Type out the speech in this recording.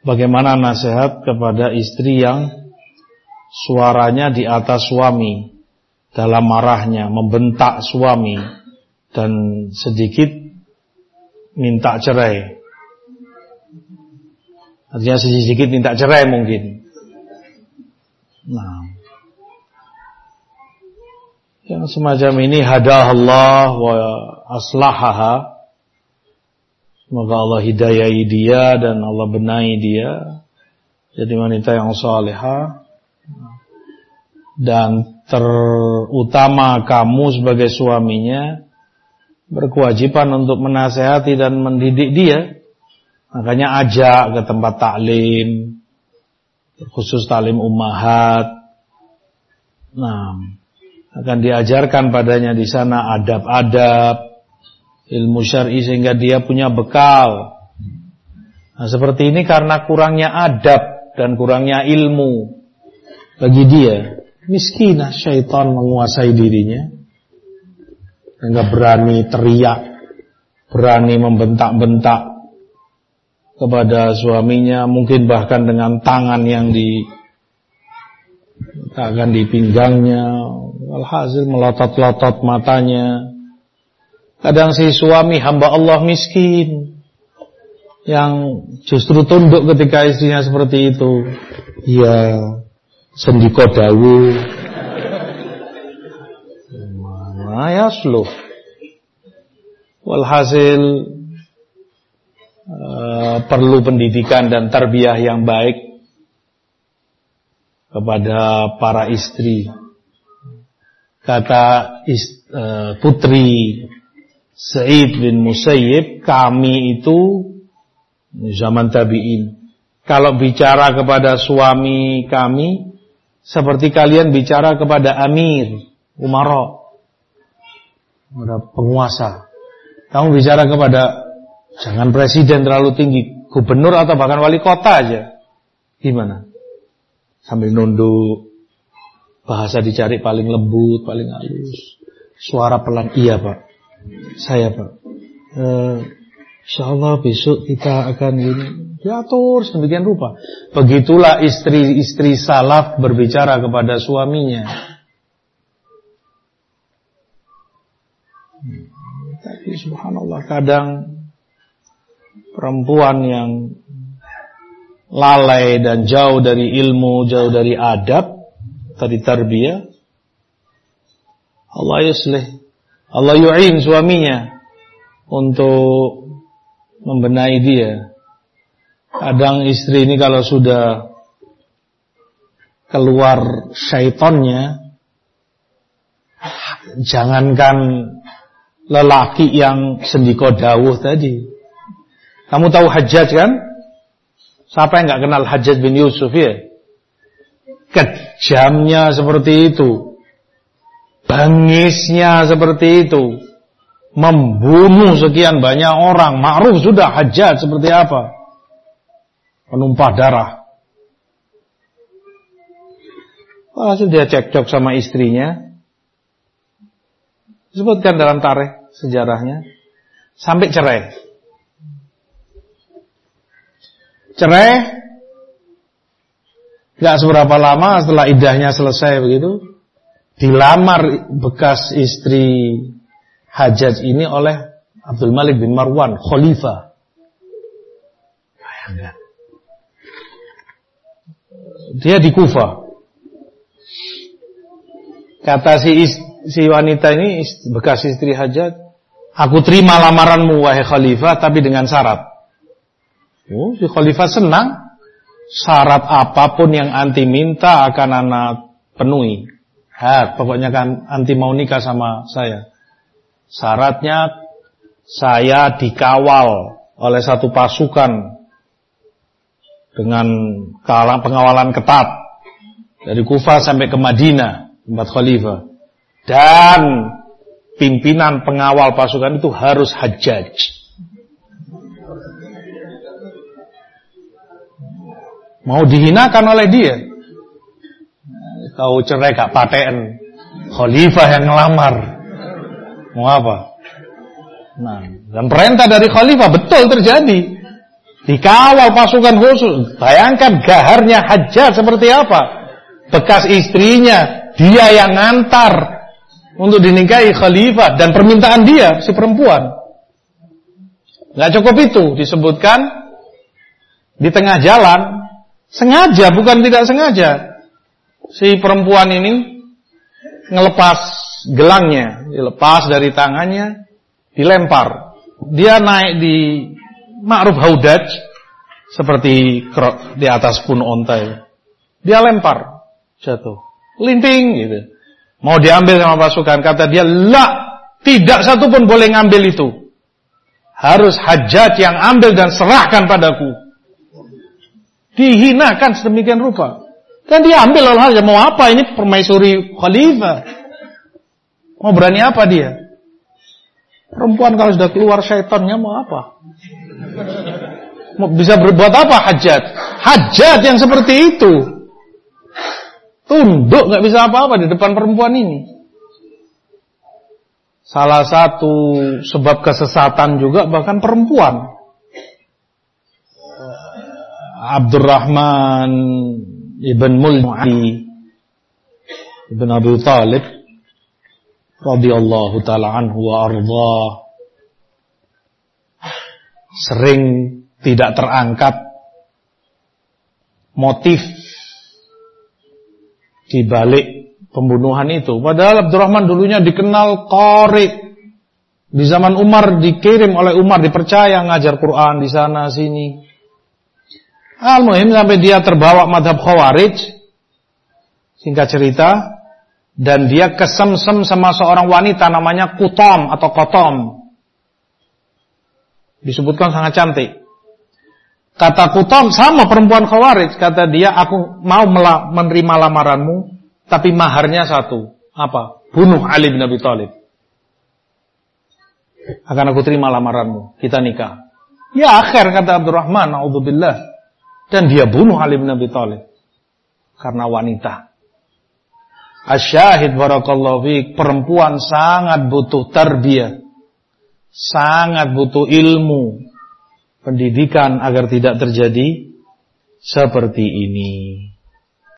Bagaimana nasihat kepada istri yang suaranya di atas suami dalam marahnya, membentak suami dan sedikit minta cerai. Artinya sedikit minta cerai mungkin. Nah, yang semacam ini hadah Allah wa aslahaha. Semoga Allah hidayai dia dan Allah benahi dia jadi wanita yang salehah dan terutama kamu sebagai suaminya berkewajiban untuk menasehati dan mendidik dia. Makanya ajak ke tempat taklim, khusus taklim ummahat. Nah, akan diajarkan padanya di sana adab-adab, ilmu syar'i sehingga dia punya bekal. Nah, seperti ini karena kurangnya adab dan kurangnya ilmu bagi dia. Miskinah syaitan menguasai dirinya. Enggak berani teriak, berani membentak-bentak kepada suaminya, mungkin bahkan dengan tangan yang di akan di pinggangnya, alhasil melotot-lotot matanya. Kadang si suami hamba Allah miskin yang justru tunduk ketika istrinya seperti itu. Ya, sendiko dawu yasluh. Walhasil uh, perlu pendidikan dan tarbiyah yang baik kepada para istri. Kata ist, uh, putri Sa'id bin Musayyib, kami itu zaman tabi'in. Kalau bicara kepada suami kami, seperti kalian bicara kepada amir, umara kepada penguasa. Kamu bicara kepada jangan presiden terlalu tinggi, gubernur atau bahkan wali kota aja. Gimana? Sambil nunduk, bahasa dicari paling lembut, paling halus. Suara pelan, iya pak. Saya pak. E, Insya Allah besok kita akan ini diatur sedemikian rupa. Begitulah istri-istri salaf berbicara kepada suaminya. Tapi subhanallah kadang perempuan yang lalai dan jauh dari ilmu, jauh dari adab, tadi tarbiyah, Allah yuslih. Allah yu'in suaminya untuk membenahi dia. Kadang istri ini kalau sudah keluar syaitonnya, jangankan lelaki yang sendiko dawuh tadi. Kamu tahu Hajjaj kan? Siapa yang nggak kenal Hajjaj bin Yusuf ya? Kejamnya seperti itu. Bangisnya seperti itu. Membunuh sekian banyak orang. Ma'ruf sudah Hajjaj seperti apa? Penumpah darah. Hasil dia cekcok sama istrinya. Disebutkan dalam tarikh sejarahnya sampai cerai. Cerai Gak seberapa lama setelah idahnya selesai begitu Dilamar bekas istri Hajjaj ini oleh Abdul Malik bin Marwan Khalifah Bayangkan Dia di Kufa Kata si si wanita ini bekas istri hajat, aku terima lamaranmu wahai khalifah tapi dengan syarat. Oh, si khalifah senang. Syarat apa pun yang anti minta akan anak penuhi. Ha, pokoknya kan anti mau nikah sama saya. Syaratnya saya dikawal oleh satu pasukan dengan pengawalan ketat dari Kufah sampai ke Madinah tempat khalifah. Dan pimpinan pengawal pasukan itu harus hajjaj. Mau dihinakan oleh dia. Kau cerai gak paten. Khalifah yang ngelamar. Mau apa? Nah, dan perintah dari khalifah betul terjadi. Dikawal pasukan khusus. Bayangkan gaharnya hajat seperti apa. Bekas istrinya, dia yang ngantar untuk dinikahi khalifah dan permintaan dia si perempuan. Gak cukup itu disebutkan di tengah jalan sengaja bukan tidak sengaja si perempuan ini ngelepas gelangnya, dilepas dari tangannya, dilempar. Dia naik di ma'ruf haudaj seperti di atas pun ontai. Dia lempar, jatuh. Linting gitu. Mau diambil sama pasukan, kata dia, "La, tidak satu pun boleh ngambil itu. Harus hajat yang ambil dan serahkan padaku." Dihinakan sedemikian rupa. Dan diambil oleh hajat. Mau apa ini permaisuri khalifah? Mau berani apa dia? Perempuan kalau sudah keluar syaitannya mau apa? Bisa berbuat apa hajat? Hajat yang seperti itu. Tunduk nggak bisa apa-apa di depan perempuan ini. Salah satu sebab kesesatan juga bahkan perempuan. Abdurrahman ibn Mul'i ibn Abu Talib radhiyallahu taala anhu wa arda sering tidak terangkat motif di balik pembunuhan itu. Padahal Abdurrahman dulunya dikenal qori. Di zaman Umar dikirim oleh Umar dipercaya ngajar Quran di sana sini. Al-Muhim sampai dia terbawa madhab Khawarij. Singkat cerita, dan dia kesemsem sama seorang wanita namanya Kutom atau Kotom. Disebutkan sangat cantik. Kata Kutom sama perempuan Khawarij. Kata dia, aku mau menerima lamaranmu, tapi maharnya satu. Apa? Bunuh Ali bin Abi Thalib. Akan aku terima lamaranmu. Kita nikah. Ya akhir kata Abdurrahman, Alhamdulillah. Dan dia bunuh Ali bin Abi Thalib. Karena wanita. Asyahid barakallahu fiqh. Perempuan sangat butuh tarbiyah. Sangat butuh ilmu pendidikan agar tidak terjadi seperti ini.